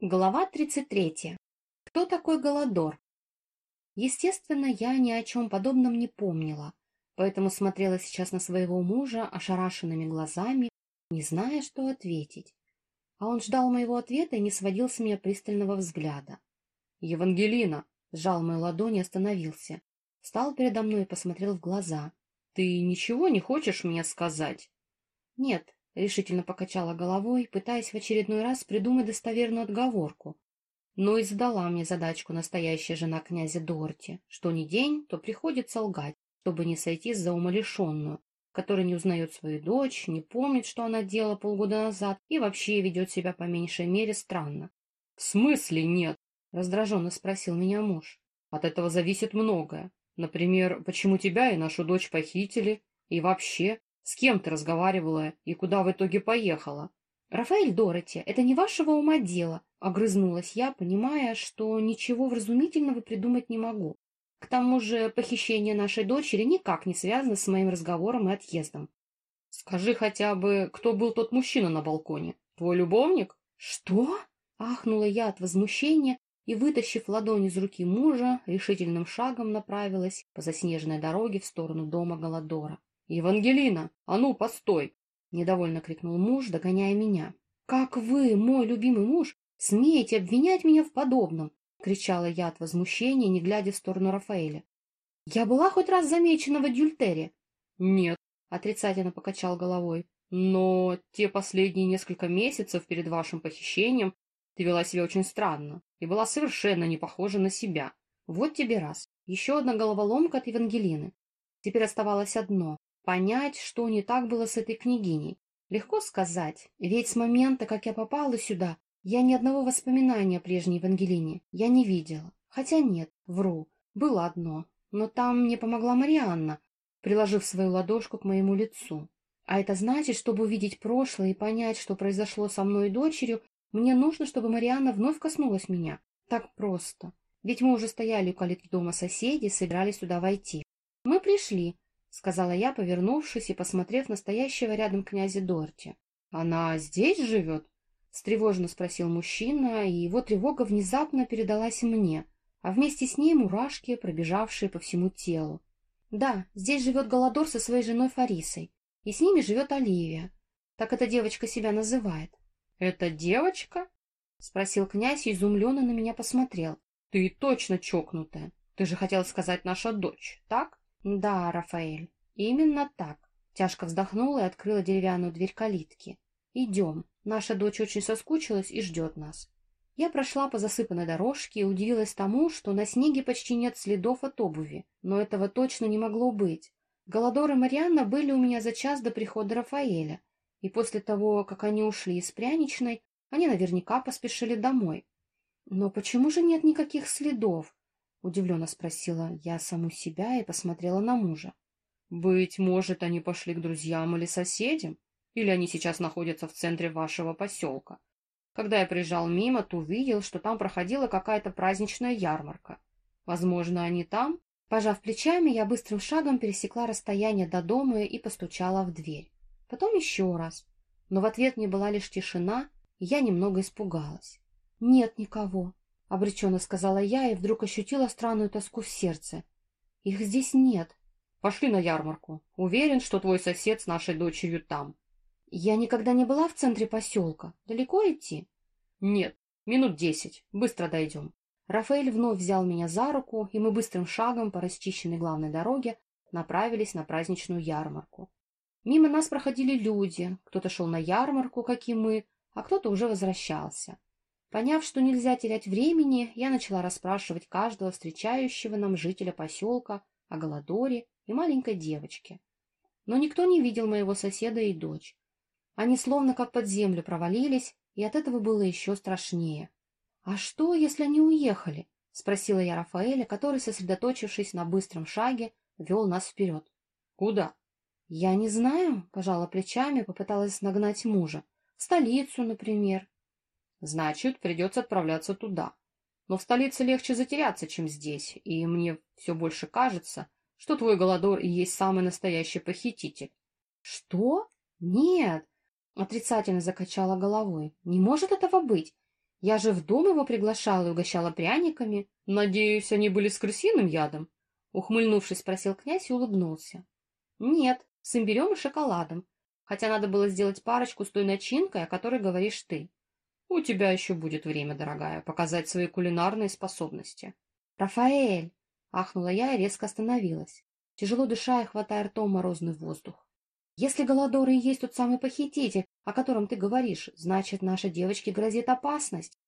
Глава 33. Кто такой Голодор? Естественно, я ни о чем подобном не помнила, поэтому смотрела сейчас на своего мужа ошарашенными глазами, не зная, что ответить. А он ждал моего ответа и не сводил с меня пристального взгляда. «Евангелина!» — сжал мою ладонь и остановился. Встал передо мной и посмотрел в глаза. «Ты ничего не хочешь мне сказать?» «Нет, решительно покачала головой, пытаясь в очередной раз придумать достоверную отговорку. Но и задала мне задачку настоящая жена князя Дорти, что ни день, то приходится лгать, чтобы не сойти за умалишенную, которая не узнает свою дочь, не помнит, что она делала полгода назад и вообще ведет себя по меньшей мере странно. — В смысле нет? — раздраженно спросил меня муж. — От этого зависит многое. Например, почему тебя и нашу дочь похитили, и вообще, с кем ты разговаривала и куда в итоге поехала? — Рафаэль Дороти, это не вашего ума дело, — огрызнулась я, понимая, что ничего вразумительного придумать не могу. К тому же похищение нашей дочери никак не связано с моим разговором и отъездом. — Скажи хотя бы, кто был тот мужчина на балконе? Твой любовник? — Что? — ахнула я от возмущения и, вытащив ладонь из руки мужа, решительным шагом направилась по заснеженной дороге в сторону дома Голодора. «Евангелина, а ну, постой!» — недовольно крикнул муж, догоняя меня. «Как вы, мой любимый муж, смеете обвинять меня в подобном?» — кричала я от возмущения, не глядя в сторону Рафаэля. «Я была хоть раз замечена в адюльтере?» «Нет», — отрицательно покачал головой. «Но те последние несколько месяцев перед вашим похищением ты вела себя очень странно и была совершенно не похожа на себя. Вот тебе раз. Еще одна головоломка от Евангелины. Теперь оставалось одно понять, что не так было с этой княгиней. Легко сказать, ведь с момента, как я попала сюда, я ни одного воспоминания о прежней Евангелине я не видела. Хотя нет, вру, было одно, но там мне помогла Марианна, приложив свою ладошку к моему лицу. А это значит, чтобы увидеть прошлое и понять, что произошло со мной и дочерью, мне нужно, чтобы Марианна вновь коснулась меня. Так просто. Ведь мы уже стояли у калитки дома соседей, собирались сюда войти. Мы пришли, — сказала я, повернувшись и посмотрев на стоящего рядом князя Дорти. — Она здесь живет? — встревоженно спросил мужчина, и его тревога внезапно передалась мне, а вместе с ней мурашки, пробежавшие по всему телу. — Да, здесь живет Голодор со своей женой Фарисой, и с ними живет Оливия. Так эта девочка себя называет. — Это девочка? — спросил князь и изумленно на меня посмотрел. — Ты точно чокнутая. Ты же хотела сказать наша дочь, так? Да, Рафаэль, именно так. Тяжко вздохнула и открыла деревянную дверь калитки. Идем. Наша дочь очень соскучилась и ждет нас. Я прошла по засыпанной дорожке и удивилась тому, что на снеге почти нет следов от обуви. Но этого точно не могло быть. Голодор и Марианна были у меня за час до прихода Рафаэля, и после того, как они ушли из пряничной, они наверняка поспешили домой. Но почему же нет никаких следов? — удивленно спросила я саму себя и посмотрела на мужа. — Быть может, они пошли к друзьям или соседям? Или они сейчас находятся в центре вашего поселка? Когда я приезжал мимо, то увидел, что там проходила какая-то праздничная ярмарка. Возможно, они там? Пожав плечами, я быстрым шагом пересекла расстояние до дома и постучала в дверь. Потом еще раз. Но в ответ мне была лишь тишина, и я немного испугалась. Нет никого. — обреченно сказала я и вдруг ощутила странную тоску в сердце. «Их здесь нет». «Пошли на ярмарку. Уверен, что твой сосед с нашей дочерью там». «Я никогда не была в центре поселка. Далеко идти?» «Нет, минут десять. Быстро дойдем». Рафаэль вновь взял меня за руку, и мы быстрым шагом по расчищенной главной дороге направились на праздничную ярмарку. Мимо нас проходили люди, кто-то шел на ярмарку, как и мы, а кто-то уже возвращался. Поняв, что нельзя терять времени, я начала расспрашивать каждого встречающего нам жителя поселка о Голодоре и маленькой девочке. Но никто не видел моего соседа и дочь. Они словно как под землю провалились, и от этого было еще страшнее. — А что, если они уехали? — спросила я Рафаэля, который, сосредоточившись на быстром шаге, вел нас вперед. — Куда? — Я не знаю, — пожала плечами, попыталась нагнать мужа. — В столицу, например. Значит, придется отправляться туда. Но в столице легче затеряться, чем здесь, и мне все больше кажется, что твой Голодор и есть самый настоящий похититель. — Что? Нет! — отрицательно закачала головой. — Не может этого быть. Я же в дом его приглашала и угощала пряниками. Надеюсь, они были с крысиным ядом? Ухмыльнувшись, спросил князь и улыбнулся. Нет, с имбирем и шоколадом. Хотя надо было сделать парочку с той начинкой, о которой говоришь ты. У тебя еще будет время, дорогая, показать свои кулинарные способности. Рафаэль! Ахнула я и резко остановилась, тяжело дыша и хватая ртом морозный воздух. Если Голодоры и есть тот самый похититель, о котором ты говоришь, значит, нашей девочке грозит опасность.